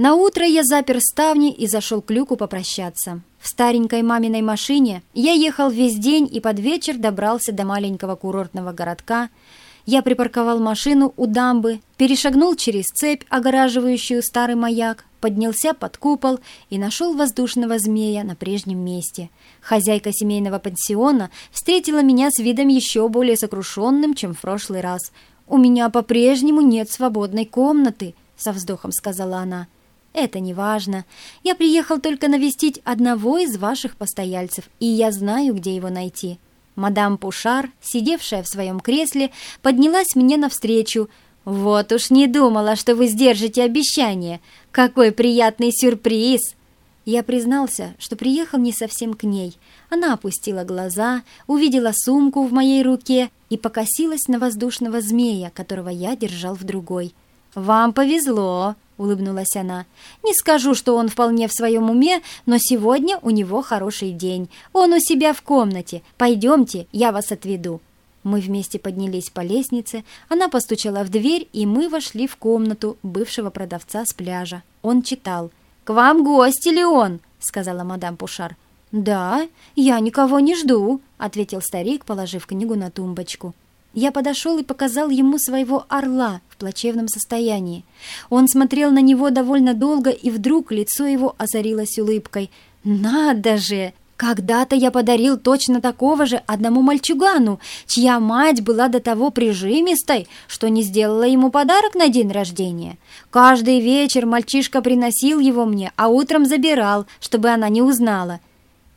На утро я запер ставни и зашел к люку попрощаться. В старенькой маминой машине я ехал весь день и под вечер добрался до маленького курортного городка. Я припарковал машину у дамбы, перешагнул через цепь, огораживающую старый маяк, поднялся под купол и нашел воздушного змея на прежнем месте. Хозяйка семейного пансиона встретила меня с видом еще более сокрушенным, чем в прошлый раз. «У меня по-прежнему нет свободной комнаты», — со вздохом сказала она. «Это не важно. Я приехал только навестить одного из ваших постояльцев, и я знаю, где его найти». Мадам Пушар, сидевшая в своем кресле, поднялась мне навстречу. «Вот уж не думала, что вы сдержите обещание. Какой приятный сюрприз!» Я признался, что приехал не совсем к ней. Она опустила глаза, увидела сумку в моей руке и покосилась на воздушного змея, которого я держал в другой. «Вам повезло!» — улыбнулась она. «Не скажу, что он вполне в своем уме, но сегодня у него хороший день. Он у себя в комнате. Пойдемте, я вас отведу». Мы вместе поднялись по лестнице, она постучала в дверь, и мы вошли в комнату бывшего продавца с пляжа. Он читал. «К вам гости ли он?» — сказала мадам Пушар. «Да, я никого не жду», — ответил старик, положив книгу на тумбочку. Я подошел и показал ему своего орла в плачевном состоянии. Он смотрел на него довольно долго, и вдруг лицо его озарилось улыбкой. «Надо же! Когда-то я подарил точно такого же одному мальчугану, чья мать была до того прижимистой, что не сделала ему подарок на день рождения. Каждый вечер мальчишка приносил его мне, а утром забирал, чтобы она не узнала.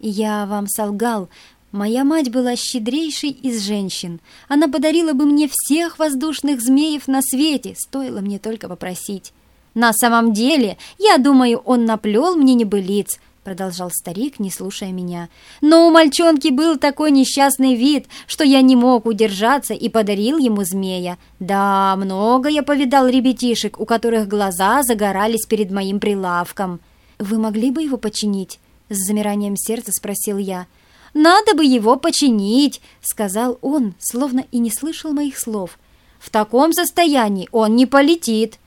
Я вам солгал, Моя мать была щедрейшей из женщин. Она подарила бы мне всех воздушных змеев на свете, стоило мне только попросить. «На самом деле, я думаю, он наплел мне небылиц», продолжал старик, не слушая меня. «Но у мальчонки был такой несчастный вид, что я не мог удержаться и подарил ему змея. Да, много я повидал ребятишек, у которых глаза загорались перед моим прилавком». «Вы могли бы его починить?» С замиранием сердца спросил я. «Надо бы его починить», — сказал он, словно и не слышал моих слов. «В таком состоянии он не полетит».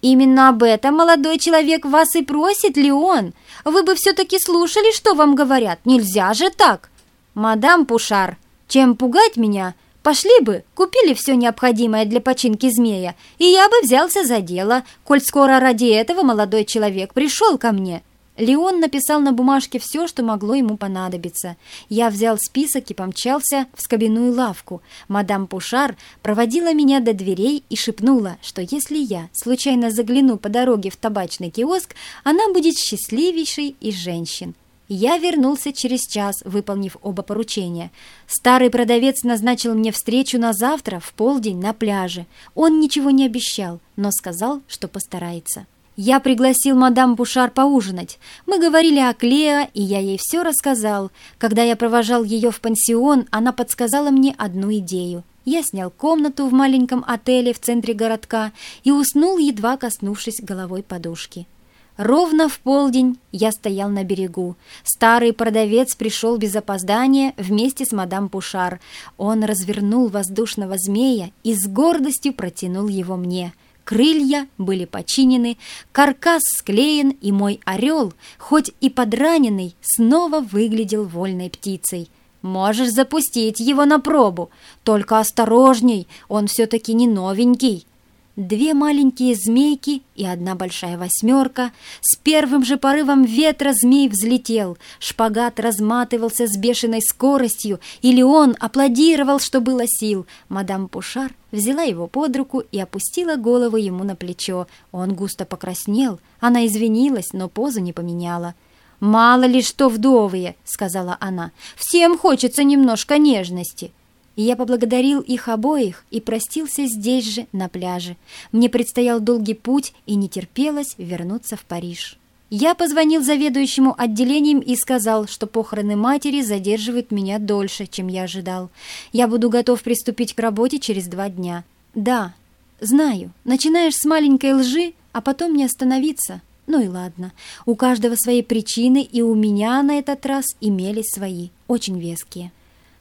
«Именно об этом молодой человек вас и просит, Леон. Вы бы все-таки слушали, что вам говорят. Нельзя же так!» «Мадам Пушар, чем пугать меня? Пошли бы, купили все необходимое для починки змея, и я бы взялся за дело, коль скоро ради этого молодой человек пришел ко мне». Леон написал на бумажке все, что могло ему понадобиться. Я взял список и помчался в скобяную лавку. Мадам Пушар проводила меня до дверей и шепнула, что если я случайно загляну по дороге в табачный киоск, она будет счастливейшей из женщин. Я вернулся через час, выполнив оба поручения. Старый продавец назначил мне встречу на завтра в полдень на пляже. Он ничего не обещал, но сказал, что постарается. Я пригласил мадам Бушар поужинать. Мы говорили о Клео, и я ей все рассказал. Когда я провожал ее в пансион, она подсказала мне одну идею. Я снял комнату в маленьком отеле в центре городка и уснул, едва коснувшись головой подушки. Ровно в полдень я стоял на берегу. Старый продавец пришел без опоздания вместе с мадам Пушар. Он развернул воздушного змея и с гордостью протянул его мне — Крылья были починены, каркас склеен, и мой орел, хоть и подраненный, снова выглядел вольной птицей. Можешь запустить его на пробу, только осторожней, он все-таки не новенький. Две маленькие змейки и одна большая восьмерка. С первым же порывом ветра змей взлетел. Шпагат разматывался с бешеной скоростью, или он аплодировал, что было сил. Мадам Пушар взяла его под руку и опустила голову ему на плечо. Он густо покраснел. Она извинилась, но позу не поменяла. «Мало ли что вдовые», — сказала она. «Всем хочется немножко нежности». Я поблагодарил их обоих и простился здесь же, на пляже. Мне предстоял долгий путь и не терпелось вернуться в Париж. Я позвонил заведующему отделением и сказал, что похороны матери задерживают меня дольше, чем я ожидал. Я буду готов приступить к работе через два дня. Да, знаю, начинаешь с маленькой лжи, а потом не остановиться. Ну и ладно, у каждого свои причины, и у меня на этот раз имелись свои, очень веские.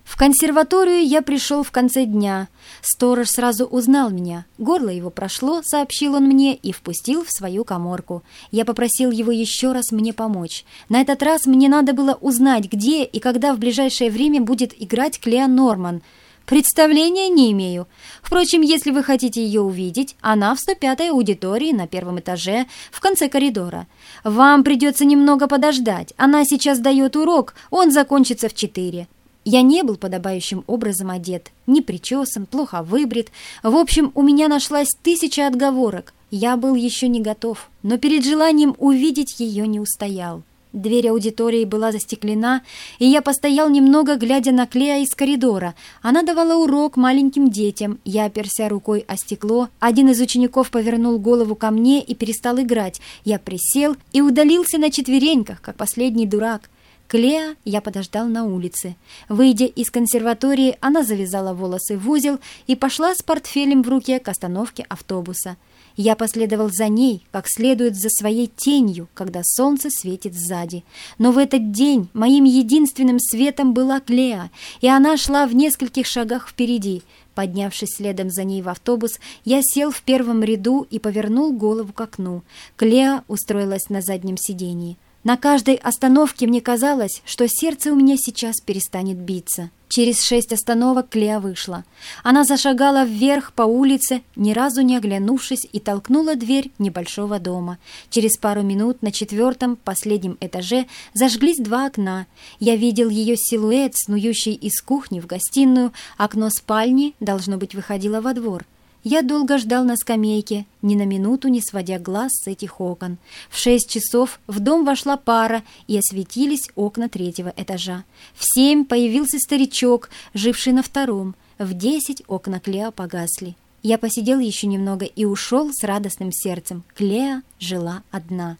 В консерваторию я пришел в конце дня. Сторож сразу узнал меня. Горло его прошло, сообщил он мне, и впустил в свою коморку. Я попросил его еще раз мне помочь. На этот раз мне надо было узнать, где и когда в ближайшее время будет играть Клеа Норман. Представления не имею. Впрочем, если вы хотите ее увидеть, она в 105-й аудитории на первом этаже, в конце коридора. Вам придется немного подождать. Она сейчас дает урок, он закончится в 4. Я не был подобающим образом одет, не причесан, плохо выбрит. В общем, у меня нашлась тысяча отговорок. Я был еще не готов, но перед желанием увидеть ее не устоял. Дверь аудитории была застеклена, и я постоял немного, глядя на Клея из коридора. Она давала урок маленьким детям. Я оперся рукой о стекло. Один из учеников повернул голову ко мне и перестал играть. Я присел и удалился на четвереньках, как последний дурак. Клеа я подождал на улице. Выйдя из консерватории, она завязала волосы в узел и пошла с портфелем в руке к остановке автобуса. Я последовал за ней, как следует за своей тенью, когда солнце светит сзади. Но в этот день моим единственным светом была Клеа, и она шла в нескольких шагах впереди. Поднявшись следом за ней в автобус, я сел в первом ряду и повернул голову к окну. Клеа устроилась на заднем сидении. На каждой остановке мне казалось, что сердце у меня сейчас перестанет биться. Через шесть остановок Клея вышла. Она зашагала вверх по улице, ни разу не оглянувшись, и толкнула дверь небольшого дома. Через пару минут на четвертом, последнем этаже зажглись два окна. Я видел ее силуэт, снующий из кухни в гостиную. Окно спальни, должно быть, выходило во двор. Я долго ждал на скамейке, ни на минуту не сводя глаз с этих окон. В шесть часов в дом вошла пара, и осветились окна третьего этажа. В семь появился старичок, живший на втором. В десять окна Клеа погасли. Я посидел еще немного и ушел с радостным сердцем. Клеа жила одна.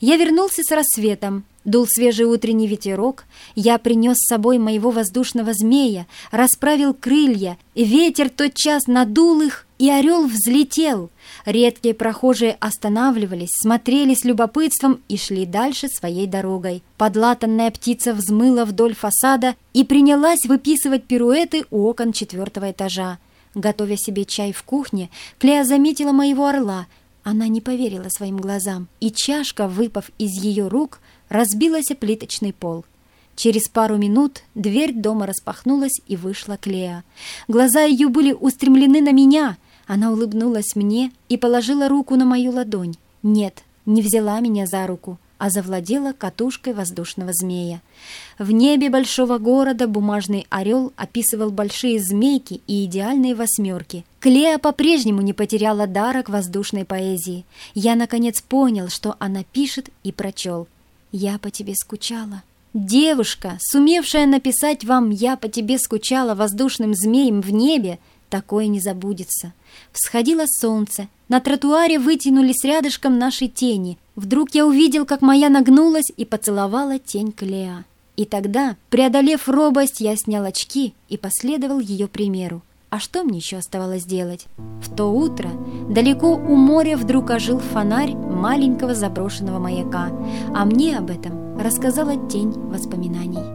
Я вернулся с рассветом. Дул свежий утренний ветерок, я принес с собой моего воздушного змея, расправил крылья, ветер тотчас надул их, и орел взлетел. Редкие прохожие останавливались, смотрели с любопытством и шли дальше своей дорогой. Подлатанная птица взмыла вдоль фасада и принялась выписывать пируэты у окон четвертого этажа. Готовя себе чай в кухне, Клея заметила моего орла. Она не поверила своим глазам, и чашка, выпав из ее рук, разбилась плиточный пол. Через пару минут дверь дома распахнулась и вышла Клея. Глаза ее были устремлены на меня. Она улыбнулась мне и положила руку на мою ладонь. Нет, не взяла меня за руку, а завладела катушкой воздушного змея. В небе большого города бумажный орел описывал большие змейки и идеальные восьмерки. Клея по-прежнему не потеряла дара к воздушной поэзии. Я, наконец, понял, что она пишет и прочел. «Я по тебе скучала». Девушка, сумевшая написать вам «Я по тебе скучала» воздушным змеем в небе, такое не забудется. Всходило солнце, на тротуаре вытянулись рядышком наши тени. Вдруг я увидел, как моя нагнулась и поцеловала тень Клеа. И тогда, преодолев робость, я снял очки и последовал ее примеру. А что мне еще оставалось делать? В то утро далеко у моря вдруг ожил фонарь маленького заброшенного маяка, а мне об этом рассказала тень воспоминаний.